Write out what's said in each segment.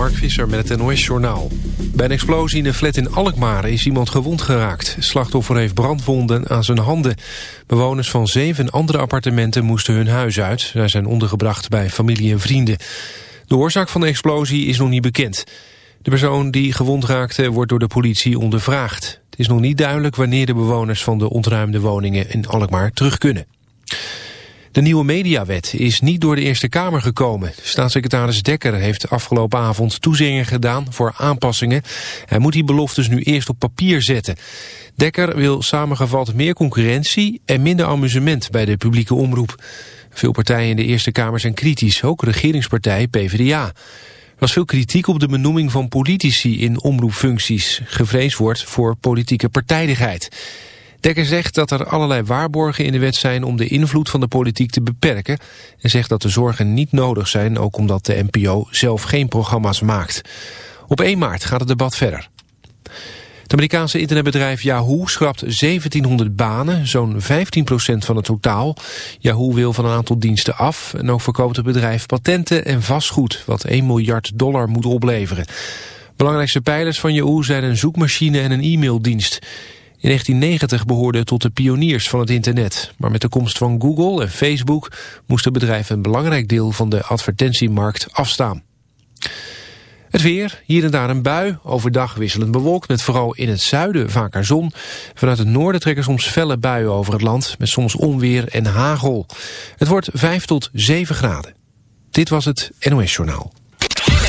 Mark Visser met het NOS-journaal. Bij een explosie in een flat in Alkmaar is iemand gewond geraakt. Slachtoffer heeft brandwonden aan zijn handen. Bewoners van zeven andere appartementen moesten hun huis uit. Zij zijn ondergebracht bij familie en vrienden. De oorzaak van de explosie is nog niet bekend. De persoon die gewond raakte wordt door de politie ondervraagd. Het is nog niet duidelijk wanneer de bewoners van de ontruimde woningen in Alkmaar terug kunnen. De nieuwe mediawet is niet door de Eerste Kamer gekomen. Staatssecretaris Dekker heeft afgelopen avond toezeggingen gedaan voor aanpassingen. Hij moet die beloftes nu eerst op papier zetten. Dekker wil samengevat meer concurrentie en minder amusement bij de publieke omroep. Veel partijen in de Eerste Kamer zijn kritisch, ook regeringspartij PvdA. Er was veel kritiek op de benoeming van politici in omroepfuncties. Gevreesd wordt voor politieke partijdigheid. Dekker zegt dat er allerlei waarborgen in de wet zijn om de invloed van de politiek te beperken en zegt dat de zorgen niet nodig zijn, ook omdat de NPO zelf geen programma's maakt. Op 1 maart gaat het debat verder. Het Amerikaanse internetbedrijf Yahoo schrapt 1700 banen, zo'n 15% van het totaal. Yahoo wil van een aantal diensten af en ook verkoopt het bedrijf patenten en vastgoed, wat 1 miljard dollar moet opleveren. Belangrijkste pijlers van Yahoo zijn een zoekmachine en een e-maildienst. In 1990 behoorde het tot de pioniers van het internet. Maar met de komst van Google en Facebook moest het bedrijf een belangrijk deel van de advertentiemarkt afstaan. Het weer, hier en daar een bui, overdag wisselend bewolkt... met vooral in het zuiden vaker zon. Vanuit het noorden trekken soms felle buien over het land... met soms onweer en hagel. Het wordt 5 tot 7 graden. Dit was het NOS Journaal.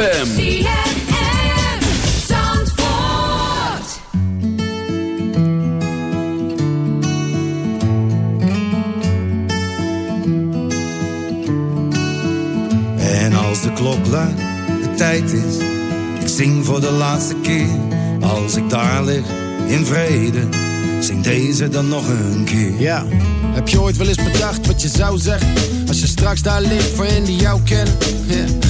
En als de klok luidt, de tijd is. Ik zing voor de laatste keer. Als ik daar lig in vrede, zing deze dan nog een keer. Ja, heb je ooit wel eens bedacht wat je zou zeggen? Als je straks daar ligt voor hen die jou kennen.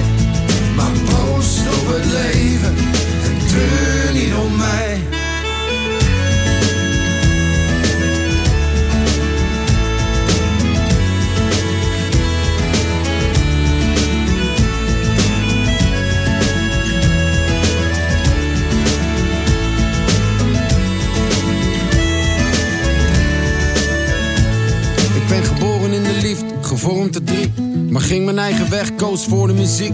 het en niet om mij. Ik ben geboren in de liefde, gevormd tot drie. Maar ging mijn eigen weg, koos voor de muziek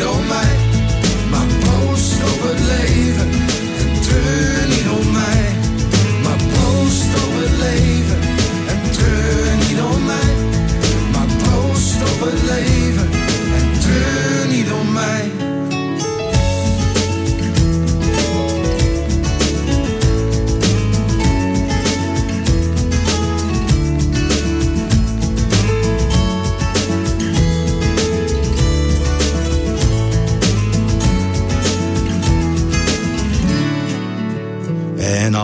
treur dan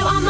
Talking, talking about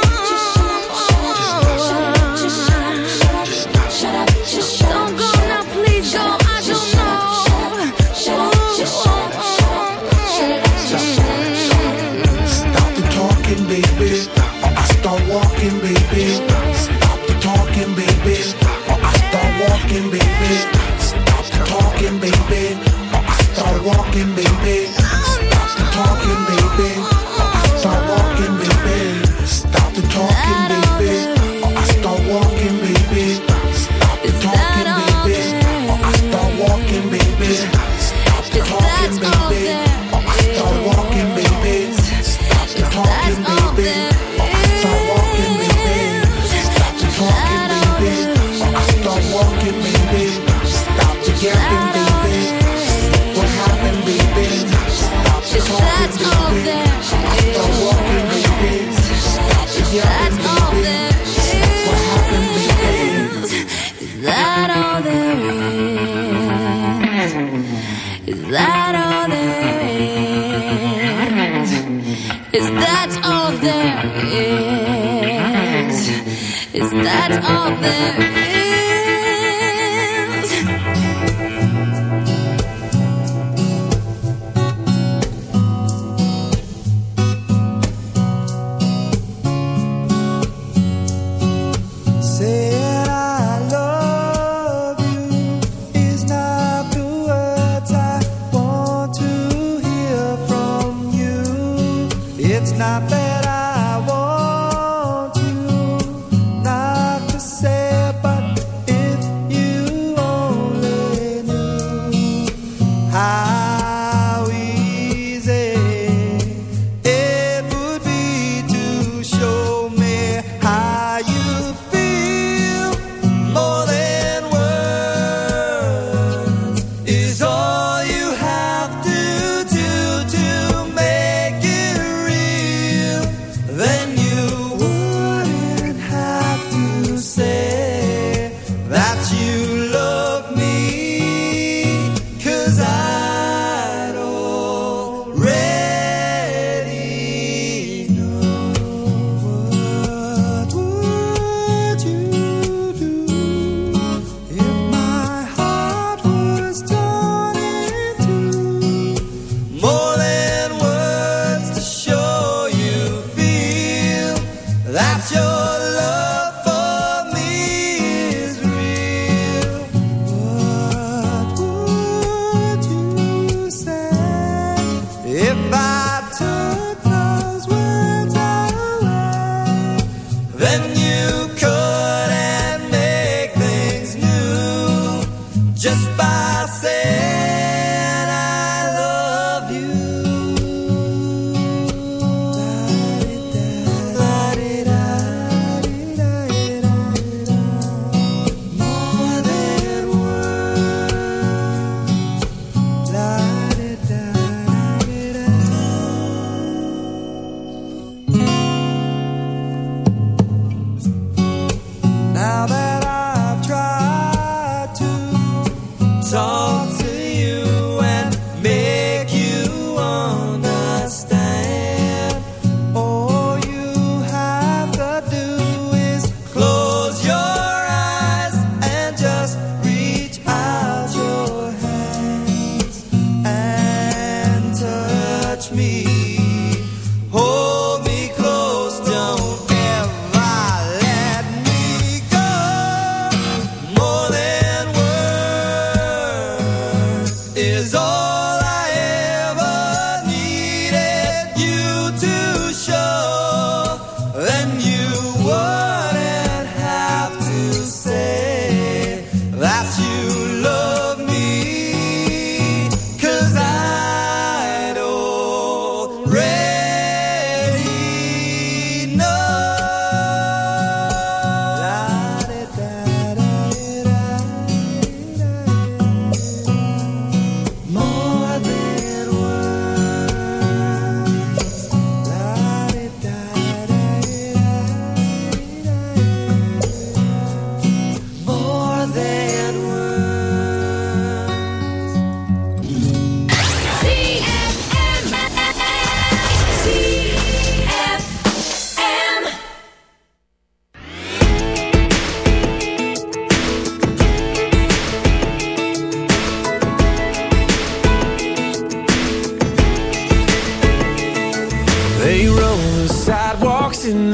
that are there.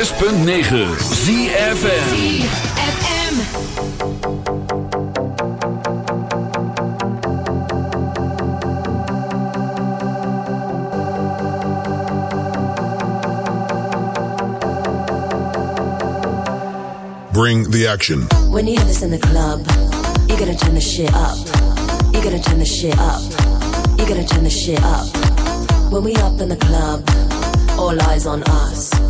106.9 ZFM Bring the action. When you have this in the club, you're gonna turn the shit up. You're gonna turn the shit up. You're gonna turn the shit up. When we up in the club, all eyes on us.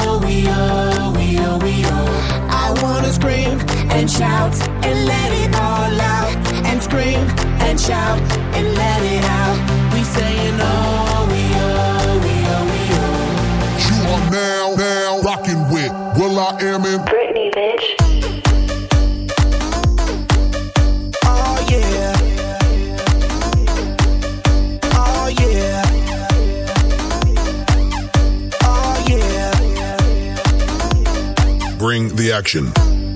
I wanna scream and shout and let it all out. And scream and shout and let it out. We saying oh, we oh, we oh, we oh. You are now, now rocking with will.i.am in Britney, bitch. Oh yeah. Oh yeah. Oh yeah. Bring the action.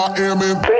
I am in.